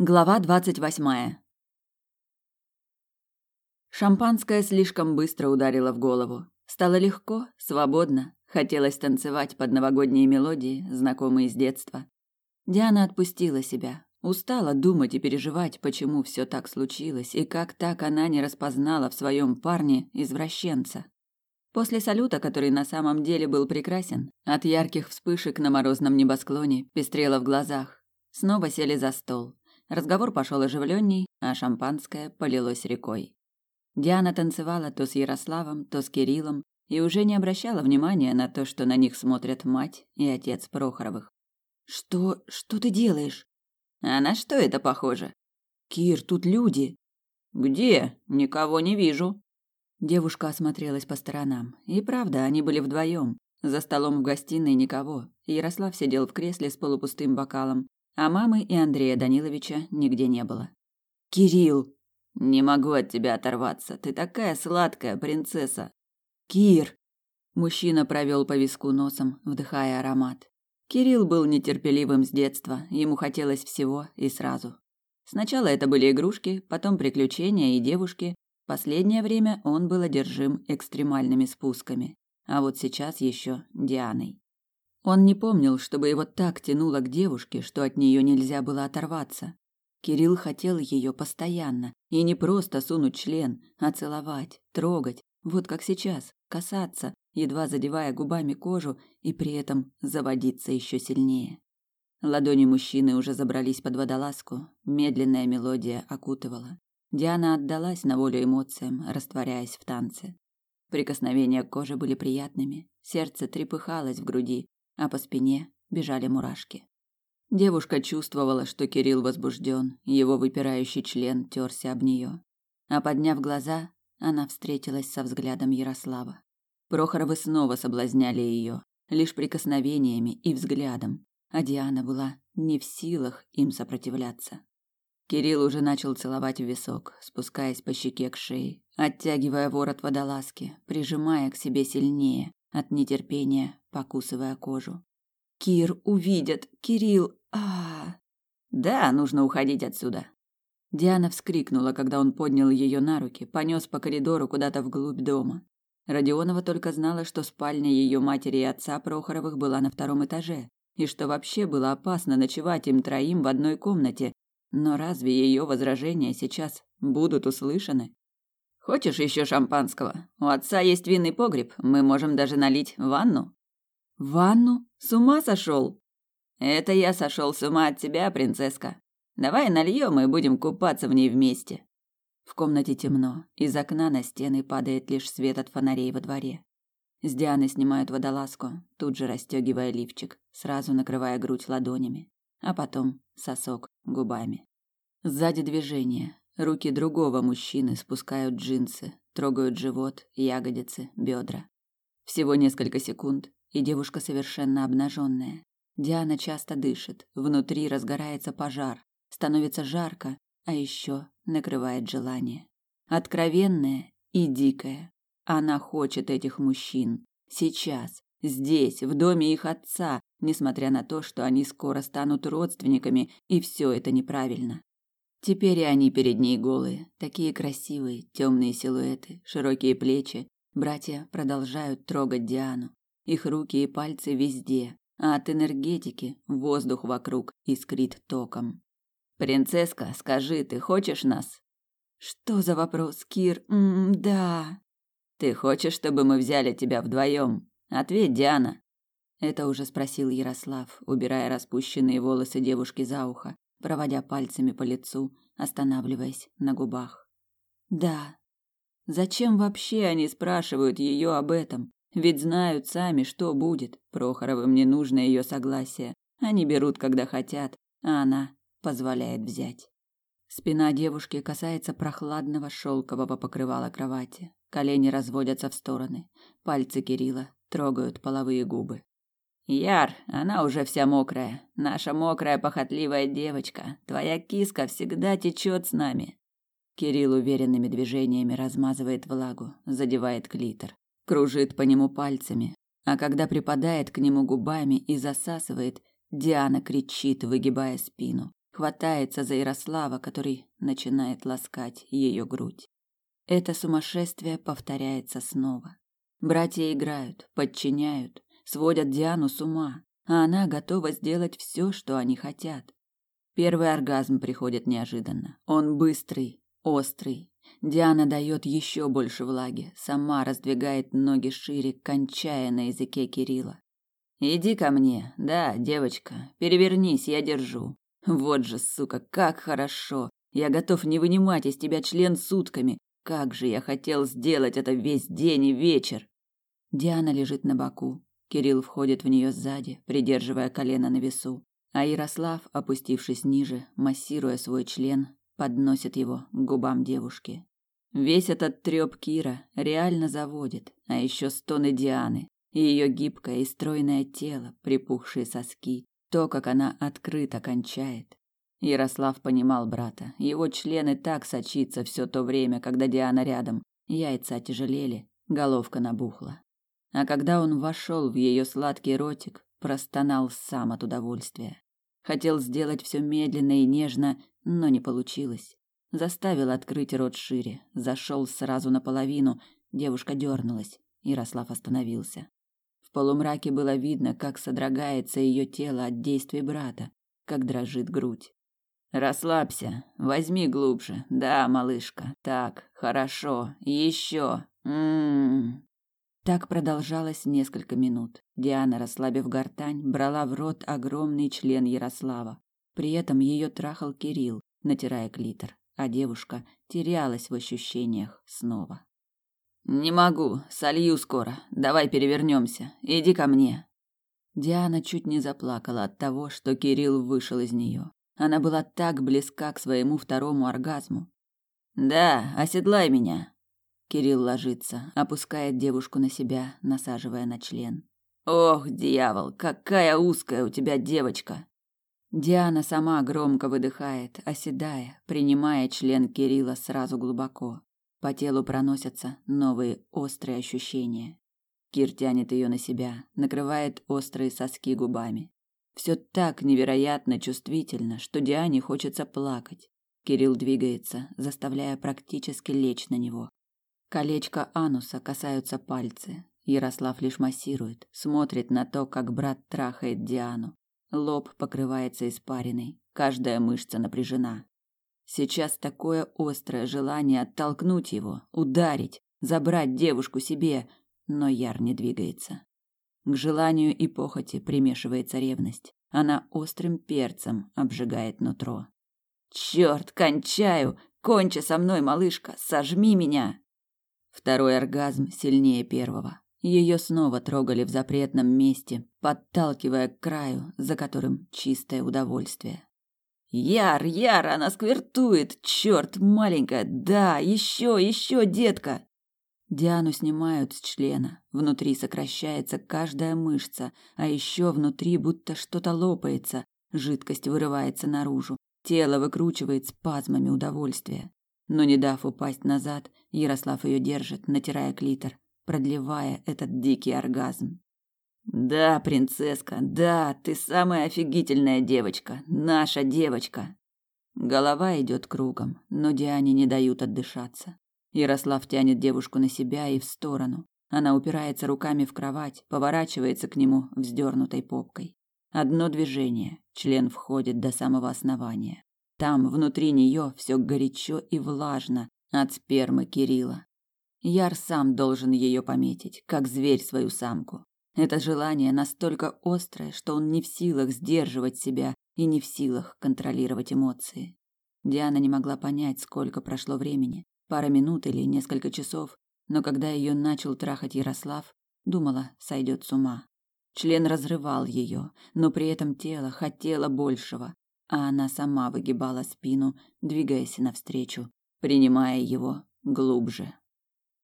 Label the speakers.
Speaker 1: Глава двадцать восьмая. Шампанское слишком быстро ударило в голову. Стало легко, свободно, хотелось танцевать под новогодние мелодии, знакомые с детства. Диана отпустила себя, устала думать и переживать, почему все так случилось и как так она не распознала в своем парне извращенца. После салюта, который на самом деле был прекрасен, от ярких вспышек на морозном небосклоне пестрело в глазах. Снова сели за стол. Разговор пошел оживленней, а шампанское полилось рекой. Диана танцевала то с Ярославом, то с Кириллом и уже не обращала внимания на то, что на них смотрят мать и отец Прохоровых.
Speaker 2: Что, что ты делаешь?
Speaker 1: А на что это похоже?
Speaker 2: Кир, тут люди.
Speaker 1: Где? Никого не вижу.
Speaker 2: Девушка осмотрелась по сторонам. И правда, они были вдвоем. За столом в гостиной никого. Ярослав сидел в кресле с полупустым бокалом, а мамы и Андрея Даниловича нигде не было.
Speaker 1: Кирилл, не могу от тебя оторваться. Ты такая сладкая принцесса.
Speaker 2: Кир. Мужчина провел по виску носом, вдыхая аромат.
Speaker 1: Кирилл был нетерпеливым с детства, ему хотелось всего и сразу. Сначала это были игрушки, потом приключения и девушки. Последнее время он был одержим экстремальными спусками, а вот сейчас еще Дианой. Он не помнил, чтобы его так тянуло к девушке, что от нее нельзя было оторваться. Кирилл хотел ее постоянно, и не просто сунуть член, а целовать, трогать, вот как сейчас, касаться, едва задевая губами кожу и при этом заводиться еще сильнее. Ладони мужчины уже забрались под водолазку, медленная мелодия окутывала. Диана отдалась на волю эмоциям, растворяясь в танце. Прикосновения к коже были приятными, сердце трепыхалось в груди, а по спине бежали мурашки. Девушка чувствовала, что Кирилл возбужден, его выпирающий член терся об нее. А подняв глаза, она встретилась со взглядом Ярослава. Прохоровы снова соблазняли ее, лишь прикосновениями и взглядом, а Диана была не в силах им сопротивляться. Кирилл уже начал целовать в висок, спускаясь по щеке к шее, оттягивая ворот водолазки, прижимая к себе сильнее, от нетерпения покусывая кожу.
Speaker 2: Кир увидят, Кирилл. А,
Speaker 1: Да, нужно уходить отсюда. Диана вскрикнула, когда он поднял ее на руки, понес по коридору куда-то вглубь дома. Родионова только знала, что спальня ее матери и отца Прохоровых была на втором этаже, и что вообще было опасно ночевать им троим в одной комнате. Но разве ее возражения сейчас будут услышаны? Хочешь еще шампанского? У отца есть винный погреб, мы можем даже налить ванну.
Speaker 2: Ванну? С ума сошел?
Speaker 1: Это я сошел с ума от тебя, принцесска. Давай нальем и будем купаться в ней вместе. В комнате темно, из окна на стены падает лишь свет от фонарей во дворе. С Дианы снимают водолазку, тут же расстегивая лифчик, сразу накрывая грудь ладонями, а потом сосок губами. Сзади движение. Руки другого мужчины спускают джинсы, трогают живот, ягодицы, бедра. Всего несколько секунд, и девушка совершенно обнаженная. Диана часто дышит, внутри разгорается пожар, становится жарко, а еще накрывает желание. Откровенное и дикое. Она хочет этих мужчин. Сейчас, здесь, в доме их отца, несмотря на то, что они скоро станут родственниками, и все это неправильно. Теперь и они перед ней голые, такие красивые, темные силуэты, широкие плечи. Братья продолжают трогать Диану. Их руки и пальцы везде, а от энергетики воздух вокруг искрит током. Принцесска, скажи, ты хочешь нас?
Speaker 2: Что за вопрос, Кир? М -м, да.
Speaker 1: Ты хочешь, чтобы мы взяли тебя вдвоем? Ответь, Диана. Это уже спросил Ярослав, убирая распущенные волосы девушки за ухо, проводя пальцами по лицу, останавливаясь на губах.
Speaker 2: Да.
Speaker 1: Зачем вообще они спрашивают ее об этом? Ведь знают сами, что будет. Прохоровым не нужно ее согласие. Они берут, когда хотят, а она позволяет взять. Спина девушки касается прохладного шелкового покрывала кровати. Колени разводятся в стороны. Пальцы Кирилла трогают половые губы. Яр, она уже вся мокрая. Наша мокрая похотливая девочка. Твоя киска всегда течет с нами. Кирилл уверенными движениями размазывает влагу, задевает клитор кружит по нему пальцами, а когда припадает к нему губами и засасывает, Диана кричит, выгибая спину, хватается за Ярослава, который начинает ласкать ее грудь. Это сумасшествие повторяется снова. Братья играют, подчиняют, сводят Диану с ума, а она готова сделать все, что они хотят. Первый оргазм приходит неожиданно. Он быстрый, острый. Диана дает еще больше влаги, сама раздвигает ноги шире, кончая на языке Кирилла. Иди ко мне, да, девочка, перевернись, я держу. Вот же, сука, как хорошо. Я готов не вынимать из тебя член сутками. Как же я хотел сделать это весь день и вечер. Диана лежит на боку. Кирилл входит в нее сзади, придерживая колено на весу, а Ярослав, опустившись ниже, массируя свой член, подносит его к губам девушки. Весь этот трёп Кира реально заводит, а еще стоны Дианы, и ее гибкое и стройное тело, припухшие соски, то, как она открыто кончает. Ярослав понимал брата. Его члены так сочится все то время, когда Диана рядом. Яйца отяжелели, головка набухла. А когда он вошел в ее сладкий ротик, простонал сам от удовольствия. Хотел сделать все медленно и нежно, но не получилось. Заставил открыть рот шире, зашел сразу наполовину, девушка дернулась, Ярослав остановился. В полумраке было видно, как содрогается ее тело от действий брата, как дрожит грудь. Расслабься, возьми глубже. Да, малышка. Так, хорошо. Еще. М-м. Так продолжалось несколько минут. Диана, расслабив гортань, брала в рот огромный член Ярослава. При этом ее трахал Кирилл, натирая клитор, а девушка терялась в ощущениях снова. Не могу, солью скоро. Давай перевернемся. Иди ко мне. Диана чуть не заплакала от того, что Кирилл вышел из нее. Она была так близка к своему второму оргазму. Да, оседлай меня. Кирилл ложится, опускает девушку на себя, насаживая на член. Ох, дьявол, какая узкая у тебя девочка. Диана сама громко выдыхает, оседая, принимая член Кирилла сразу глубоко. По телу проносятся новые острые ощущения. Кир тянет ее на себя, накрывает острые соски губами. Все так невероятно чувствительно, что Диане хочется плакать. Кирилл двигается, заставляя практически лечь на него. Колечко ануса касаются пальцы. Ярослав лишь массирует, смотрит на то, как брат трахает Диану. Лоб покрывается испариной, каждая мышца напряжена. Сейчас такое острое желание оттолкнуть его, ударить, забрать девушку себе, но Яр не двигается. К желанию и похоти примешивается ревность. Она острым перцем обжигает нутро. Черт, кончаю! Кончи со мной, малышка, сожми меня! Второй оргазм сильнее первого. Ее снова трогали в запретном месте, подталкивая к краю, за которым чистое удовольствие. Яр, Яр, она сквертует, черт, маленькая, да, еще, еще, детка. Диану снимают с члена. Внутри сокращается каждая мышца, а еще внутри будто что-то лопается. Жидкость вырывается наружу. Тело выкручивает спазмами удовольствия. Но не дав упасть назад, Ярослав ее держит, натирая клитор, продлевая этот дикий оргазм. Да, принцесска, да, ты самая офигительная девочка, наша девочка. Голова идет кругом, но Диане не дают отдышаться. Ярослав тянет девушку на себя и в сторону. Она упирается руками в кровать, поворачивается к нему вздернутой попкой. Одно движение, член входит до самого основания. Там, внутри нее, все горячо и влажно от спермы Кирилла. Яр сам должен ее пометить, как зверь свою самку. Это желание настолько острое, что он не в силах сдерживать себя и не в силах контролировать эмоции. Диана не могла понять, сколько прошло времени, пара минут или несколько часов, но когда ее начал трахать Ярослав, думала, сойдет с ума. Член разрывал ее, но при этом тело хотело большего, а она сама выгибала спину, двигаясь навстречу, принимая его глубже.